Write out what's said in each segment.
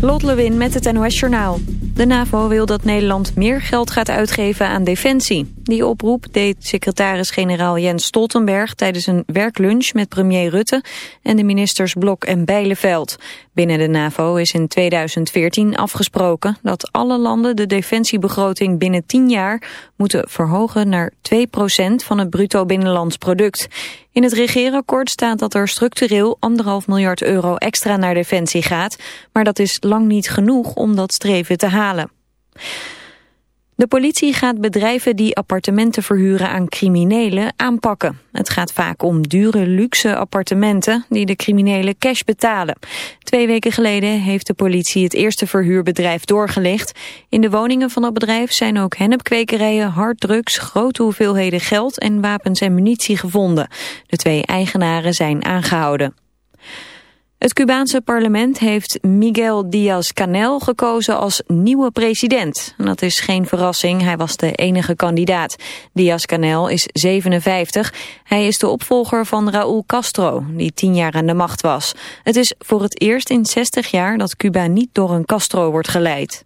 Lot Lewin met het NOS Journaal. De NAVO wil dat Nederland meer geld gaat uitgeven aan defensie. Die oproep deed secretaris-generaal Jens Stoltenberg tijdens een werklunch met premier Rutte en de ministers Blok en Bijleveld. Binnen de NAVO is in 2014 afgesproken dat alle landen de defensiebegroting binnen 10 jaar moeten verhogen naar 2% van het bruto binnenlands product. In het regeerakkoord staat dat er structureel anderhalf miljard euro extra naar defensie gaat, maar dat is lang niet genoeg om dat streven te halen. De politie gaat bedrijven die appartementen verhuren aan criminelen aanpakken. Het gaat vaak om dure luxe appartementen die de criminelen cash betalen. Twee weken geleden heeft de politie het eerste verhuurbedrijf doorgelicht. In de woningen van dat bedrijf zijn ook hennepkwekerijen, harddrugs, grote hoeveelheden geld en wapens en munitie gevonden. De twee eigenaren zijn aangehouden. Het Cubaanse parlement heeft Miguel Díaz-Canel gekozen als nieuwe president. Dat is geen verrassing, hij was de enige kandidaat. Díaz-Canel is 57. Hij is de opvolger van Raúl Castro, die tien jaar aan de macht was. Het is voor het eerst in 60 jaar dat Cuba niet door een Castro wordt geleid.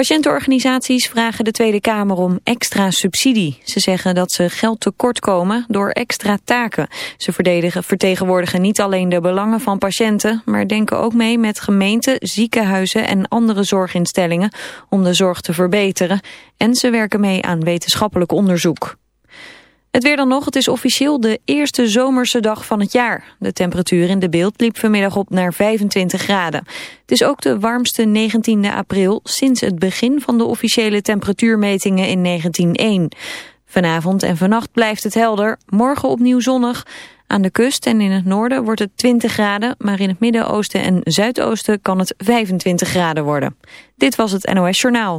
Patiëntenorganisaties vragen de Tweede Kamer om extra subsidie. Ze zeggen dat ze geld tekort komen door extra taken. Ze vertegenwoordigen niet alleen de belangen van patiënten... maar denken ook mee met gemeenten, ziekenhuizen en andere zorginstellingen... om de zorg te verbeteren. En ze werken mee aan wetenschappelijk onderzoek. Het weer dan nog, het is officieel de eerste zomerse dag van het jaar. De temperatuur in de beeld liep vanmiddag op naar 25 graden. Het is ook de warmste 19e april sinds het begin van de officiële temperatuurmetingen in 1901. Vanavond en vannacht blijft het helder, morgen opnieuw zonnig. Aan de kust en in het noorden wordt het 20 graden, maar in het Midden-Oosten en Zuidoosten kan het 25 graden worden. Dit was het NOS Journaal.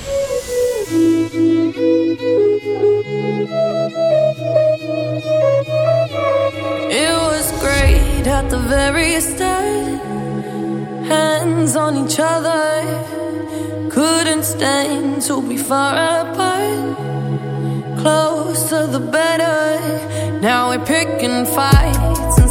It was great at the very start. Hands on each other. Couldn't stand to be far apart. Closer the better. Now we're picking fights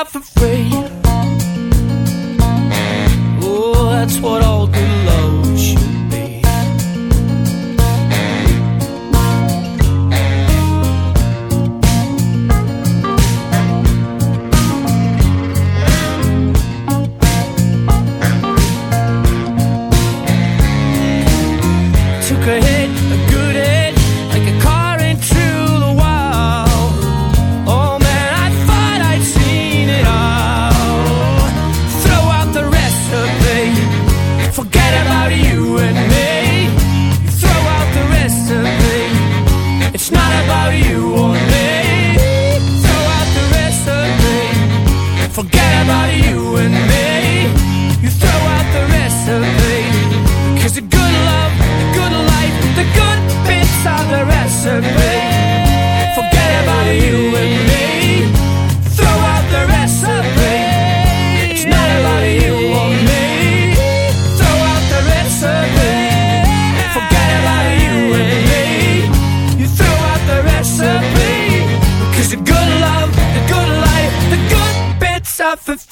out for free. Oh, that's what I'll do.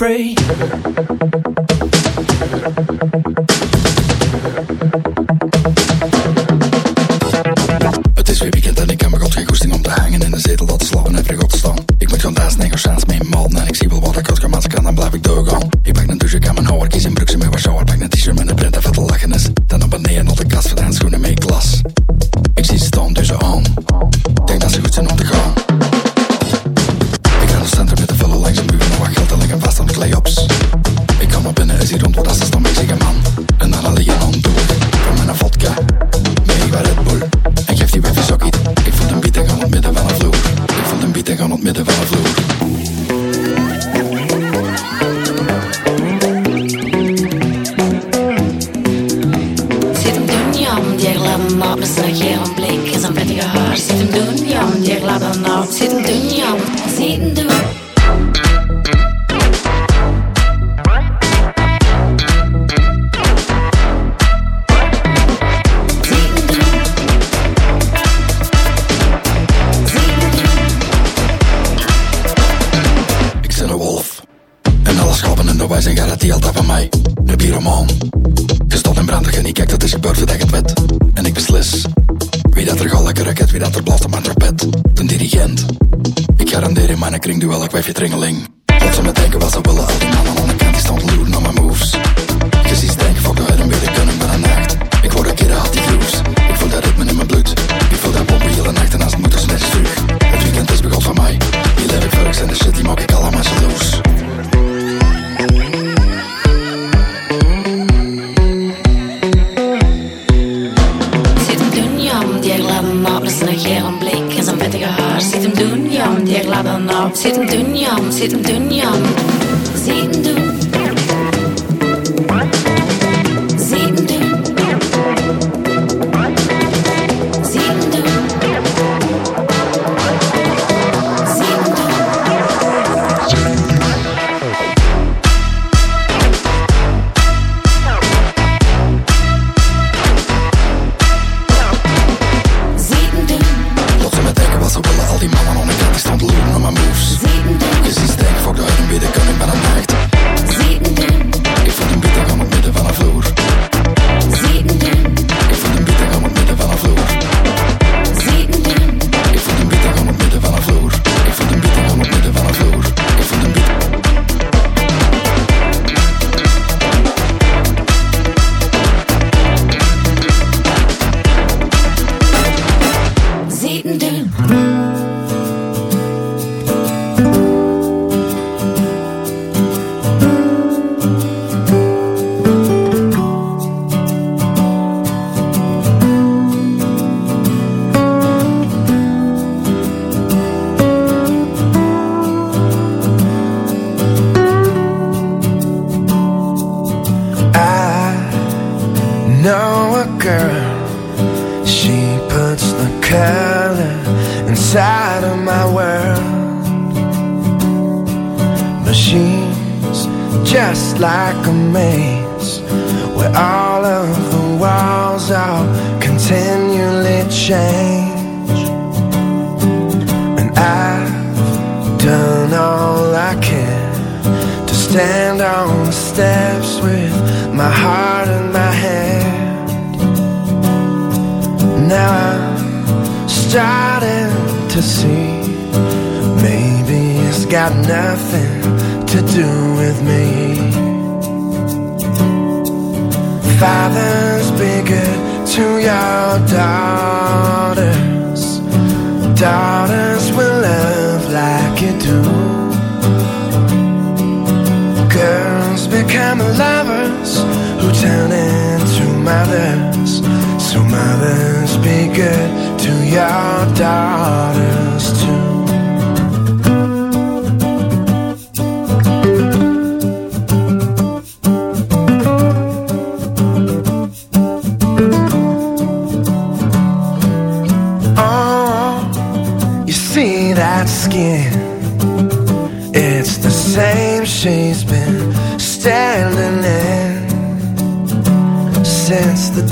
free. to your daughters. Daughters will love like you do. Girls become lovers who turn into mothers. So mothers be good to your daughters.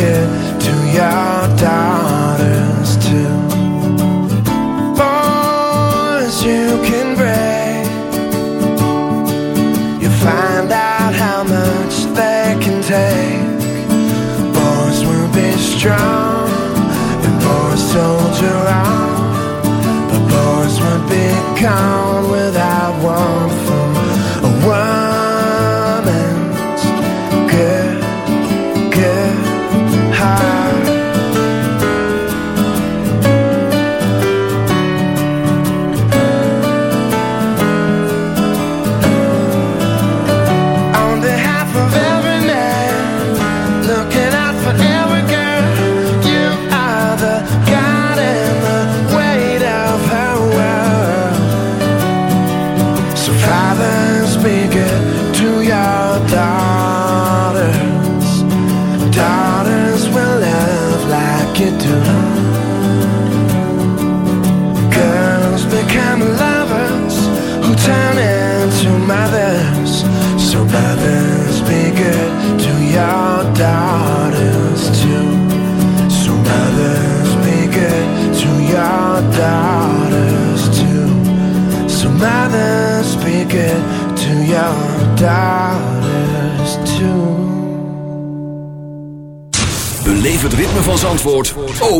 get to your daughters too. Boys, you can break. You find out how much they can take. Boys will be strong, and boys soldier on. But boys won't be gone without.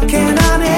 I'm walking on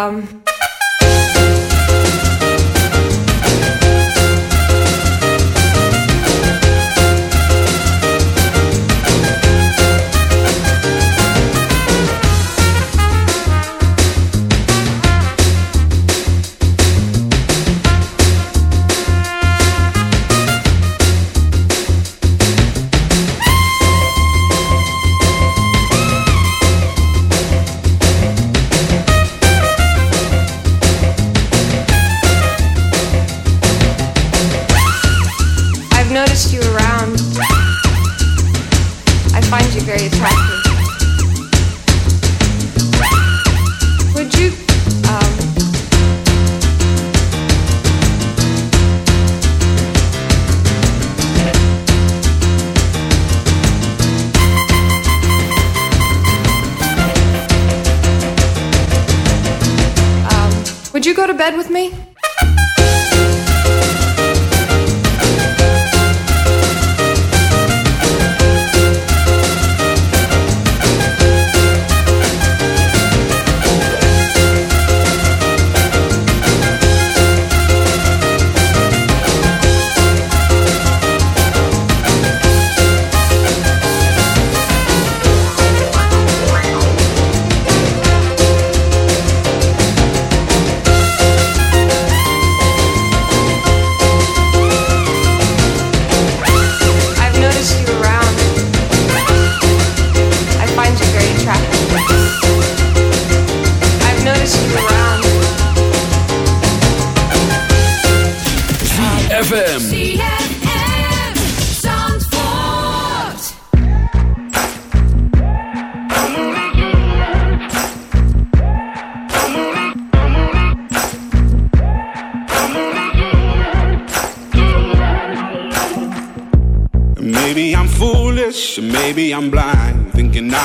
Um,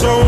so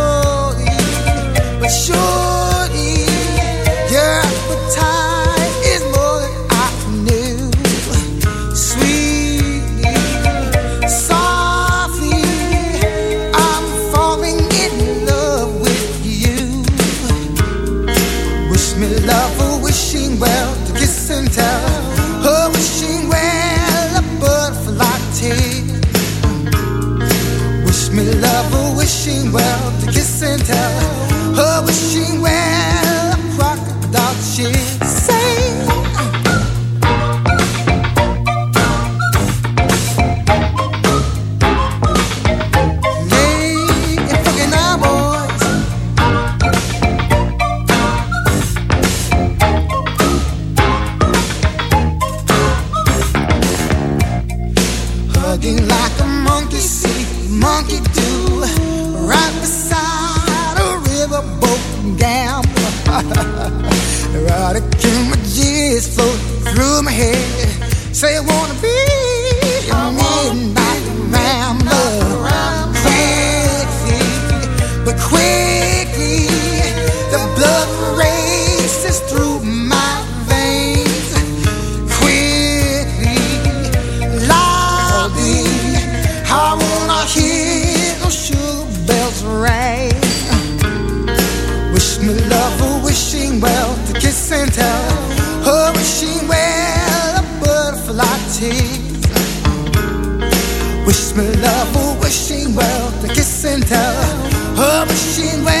是因为